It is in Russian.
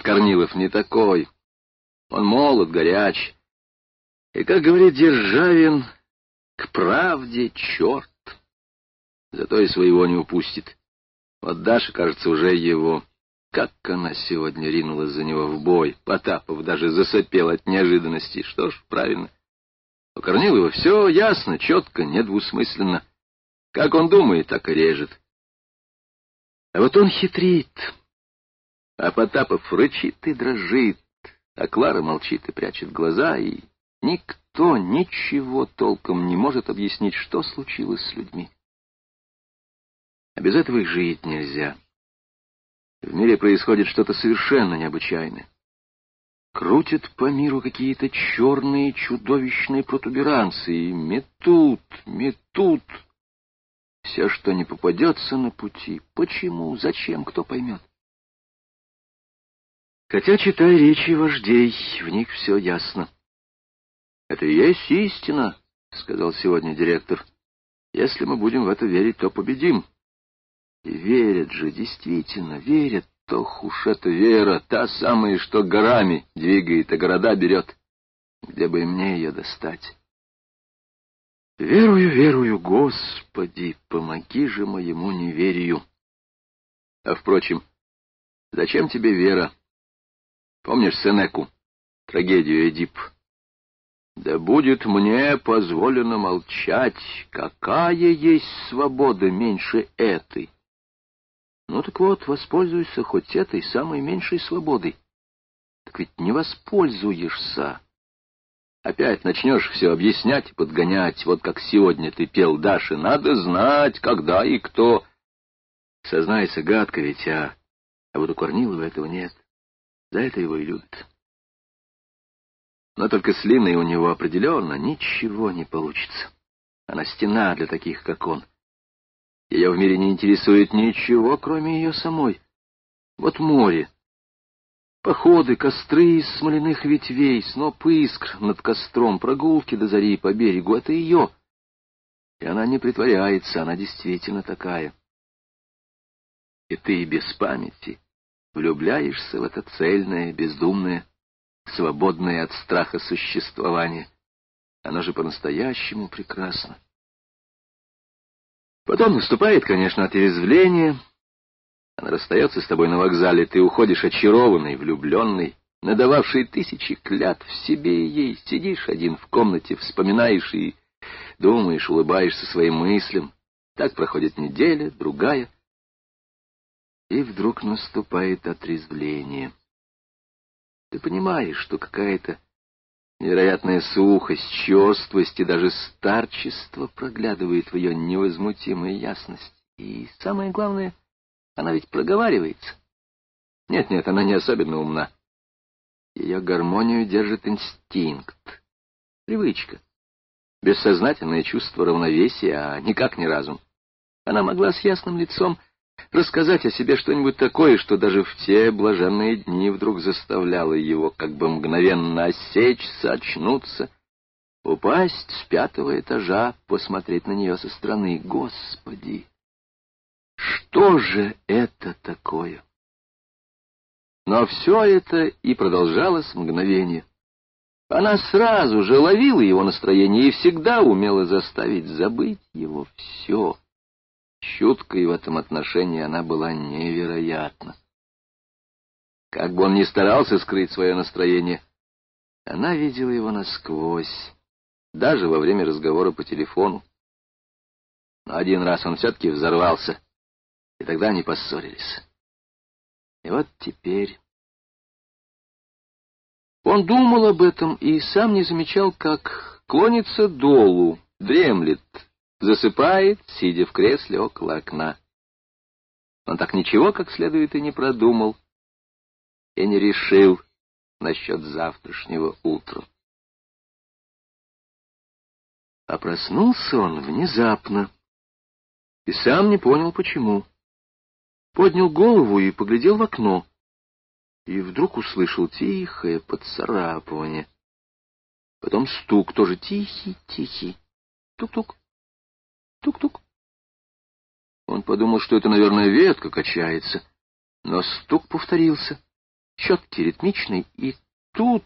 Корнилов не такой. Он молод, горяч. И, как говорит Державин, к правде черт. Зато и своего не упустит. Вот Даша, кажется, уже его. Как она сегодня ринулась за него в бой. Потапов даже засопел от неожиданности. Что ж, правильно. У Корнилова все ясно, четко, недвусмысленно. Как он думает, так и режет. А вот он хитрит. А Потапов рычит и дрожит, а Клара молчит и прячет глаза, и никто ничего толком не может объяснить, что случилось с людьми. А без этого их жить нельзя. В мире происходит что-то совершенно необычайное. Крутят по миру какие-то черные чудовищные протуберанцы, метут, метут. Все, что не попадется на пути. Почему? Зачем? Кто поймет? Хотя, читай речи вождей, в них все ясно. — Это и есть истина, — сказал сегодня директор. — Если мы будем в это верить, то победим. И верят же, действительно, верят. Ох уж эта вера, та самая, что горами двигает, а города берет. Где бы мне ее достать? Верую, верую, Господи, помоги же моему неверию. А, впрочем, зачем тебе вера? Помнишь Сенеку, трагедию Эдип? Да будет мне позволено молчать, какая есть свобода меньше этой. Ну так вот, воспользуйся хоть этой самой меньшей свободой. Так ведь не воспользуешься. Опять начнешь все объяснять и подгонять, вот как сегодня ты пел Даши. Надо знать, когда и кто. Сознайся, гадко ведь, а... А вот у Корнилова этого нет. За это его и любят. Но только с Линой у него определенно ничего не получится. Она стена для таких, как он. Ее в мире не интересует ничего, кроме ее самой. Вот море. Походы, костры из смоляных ветвей, сноп искр над костром, прогулки до зари по берегу — это ее. И она не притворяется, она действительно такая. И ты без памяти влюбляешься в это цельное, бездумное, свободное от страха существование. Оно же по-настоящему прекрасно. Потом наступает, конечно, отрезвление. Она расстается с тобой на вокзале, ты уходишь очарованный, влюбленный, надававший тысячи клятв себе и ей. Сидишь один в комнате, вспоминаешь и думаешь, улыбаешься своим мыслям. Так проходит неделя, другая. И вдруг наступает отрезвление. Ты понимаешь, что какая-то Невероятная сухость, черствость и даже старчество проглядывает в ее невозмутимой ясности. И самое главное, она ведь проговаривается. Нет-нет, она не особенно умна. Ее гармонию держит инстинкт, привычка, бессознательное чувство равновесия, а никак не разум. Она могла с ясным лицом рассказать о себе что-нибудь такое, что даже в те блаженные дни вдруг заставляло его как бы мгновенно осечься, очнуться, упасть с пятого этажа, посмотреть на нее со стороны. Господи! Что же это такое? Но все это и продолжалось мгновение. Она сразу же ловила его настроение и всегда умела заставить забыть его все. Чуткой в этом отношении она была невероятна. Как бы он ни старался скрыть свое настроение, она видела его насквозь, даже во время разговора по телефону. Но один раз он все-таки взорвался, и тогда они поссорились. И вот теперь... Он думал об этом и сам не замечал, как клонится долу, дремлет, засыпает, сидя в кресле около окна. Он так ничего как следует и не продумал, и не решил насчет завтрашнего утра. А проснулся он внезапно и сам не понял, почему. Поднял голову и поглядел в окно, и вдруг услышал тихое поцарапывание. Потом стук, тоже тихий-тихий. Тук-тук. Тук-тук. Он подумал, что это, наверное, ветка качается, но стук повторился, четкий, ритмичный, и тут